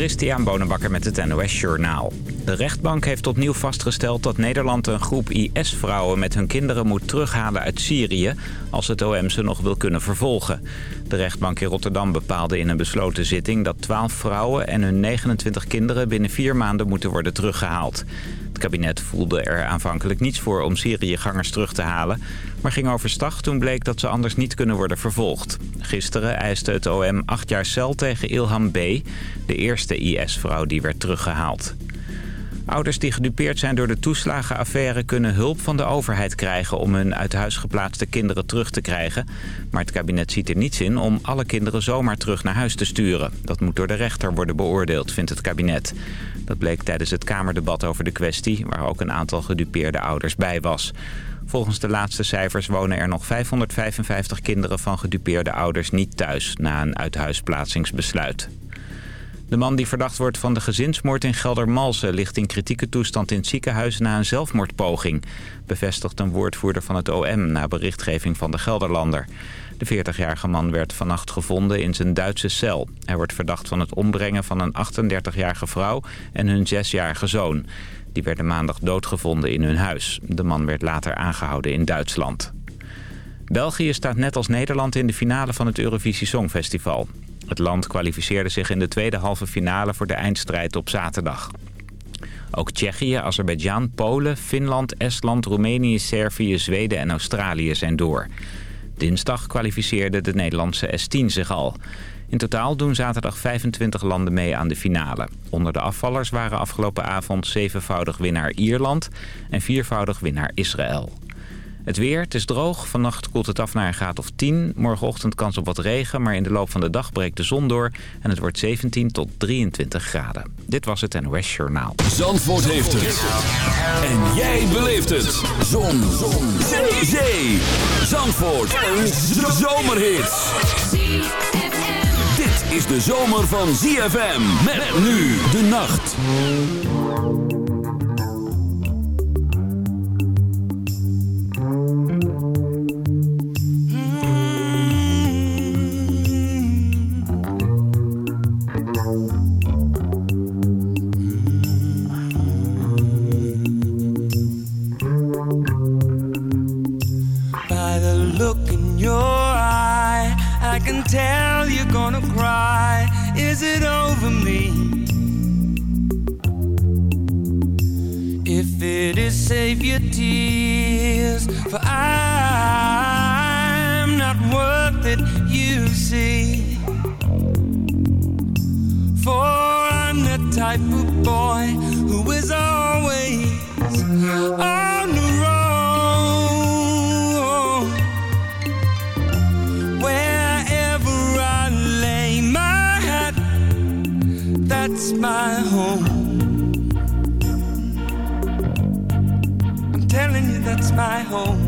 Christian Bonenbakker met het NOS Journaal. De rechtbank heeft opnieuw vastgesteld dat Nederland een groep IS-vrouwen met hun kinderen moet terughalen uit Syrië... als het OM ze nog wil kunnen vervolgen. De rechtbank in Rotterdam bepaalde in een besloten zitting dat 12 vrouwen en hun 29 kinderen binnen vier maanden moeten worden teruggehaald. Kabinet voelde er aanvankelijk niets voor om Syriëgangers terug te halen... maar ging overstag toen bleek dat ze anders niet kunnen worden vervolgd. Gisteren eiste het OM acht jaar cel tegen Ilham B., de eerste IS-vrouw die werd teruggehaald. Ouders die gedupeerd zijn door de toeslagenaffaire kunnen hulp van de overheid krijgen om hun uit huis geplaatste kinderen terug te krijgen. Maar het kabinet ziet er niets in om alle kinderen zomaar terug naar huis te sturen. Dat moet door de rechter worden beoordeeld, vindt het kabinet. Dat bleek tijdens het Kamerdebat over de kwestie, waar ook een aantal gedupeerde ouders bij was. Volgens de laatste cijfers wonen er nog 555 kinderen van gedupeerde ouders niet thuis na een uithuisplaatsingsbesluit. De man die verdacht wordt van de gezinsmoord in Geldermalsen... ligt in kritieke toestand in het ziekenhuis na een zelfmoordpoging... bevestigt een woordvoerder van het OM na berichtgeving van de Gelderlander. De 40-jarige man werd vannacht gevonden in zijn Duitse cel. Hij wordt verdacht van het ombrengen van een 38-jarige vrouw en hun 6-jarige zoon. Die werden maandag doodgevonden in hun huis. De man werd later aangehouden in Duitsland. België staat net als Nederland in de finale van het Eurovisie Songfestival. Het land kwalificeerde zich in de tweede halve finale voor de eindstrijd op zaterdag. Ook Tsjechië, Azerbeidzjan, Polen, Finland, Estland, Roemenië, Servië, Zweden en Australië zijn door. Dinsdag kwalificeerde de Nederlandse S10 zich al. In totaal doen zaterdag 25 landen mee aan de finale. Onder de afvallers waren afgelopen avond zevenvoudig winnaar Ierland en viervoudig winnaar Israël. Het weer, het is droog. Vannacht koelt het af naar een graad of 10. Morgenochtend kans op wat regen, maar in de loop van de dag breekt de zon door... en het wordt 17 tot 23 graden. Dit was het NOS Journaal. Zandvoort heeft het. En jij beleeft het. Zon. zon. Zee. Zee. Zandvoort. Een zomerhit. Dit is de zomer van ZFM. Met nu de nacht. Save your tears, home.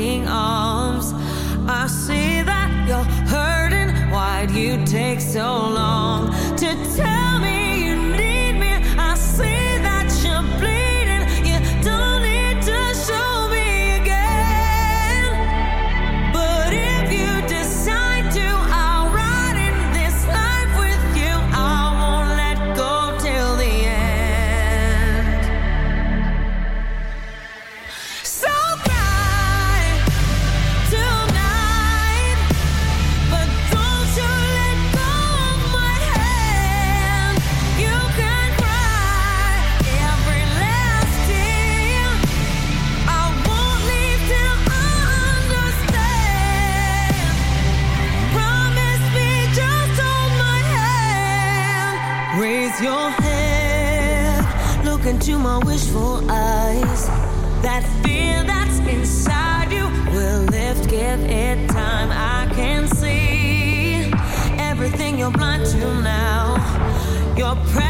Aching arms. I see Your prayers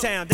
Town.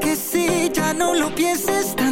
Que sí, ya no lo pienses tanto.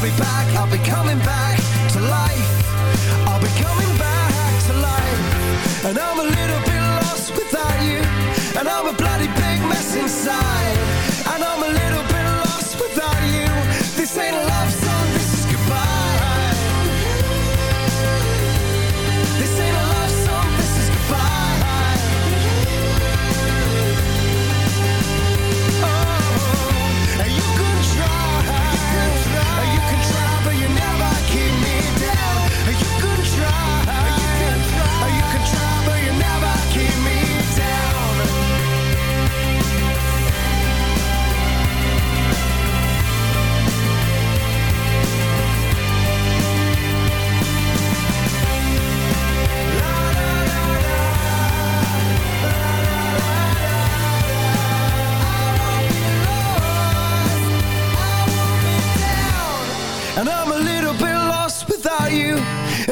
I'll be back, I'll be coming back.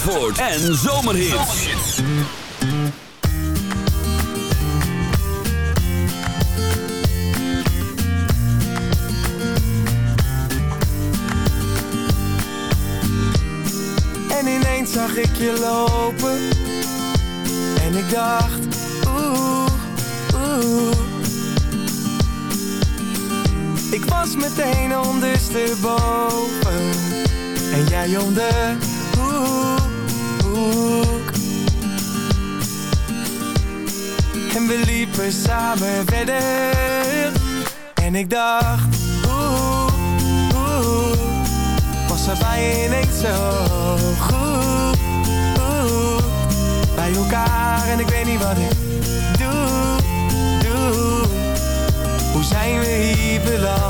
Zandvoort en zomerhits. En ineens zag ik je lopen. En ik dacht, oeh, oeh. Ik was meteen ondersteboven. En jij om samen verder. En ik dacht, oeh, oeh Was er bij je ineens zo goed? Bij elkaar en ik weet niet wat ik doe, doe. Hoe zijn we hier beland?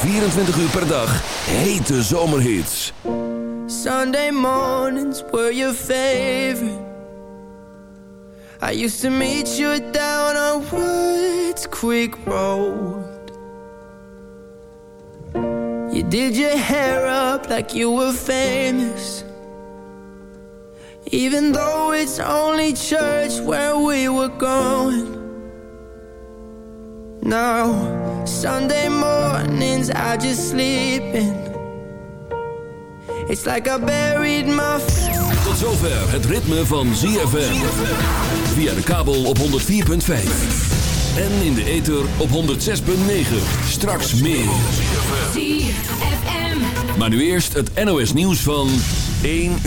24 uur per dag hete zomerhits. Sunday mornings were your favorite. I used to meet you down on Woods Quick Road. You did your hair up like you were famous. Even though it's only church where we were going. Now Sunday mornings I just sleep in It's like a buried my Tot zover het ritme van ZFM Via de kabel op 104.5 En in de ether op 106.9 Straks meer. ZFM Maar nu eerst het NOS nieuws van 1 uur.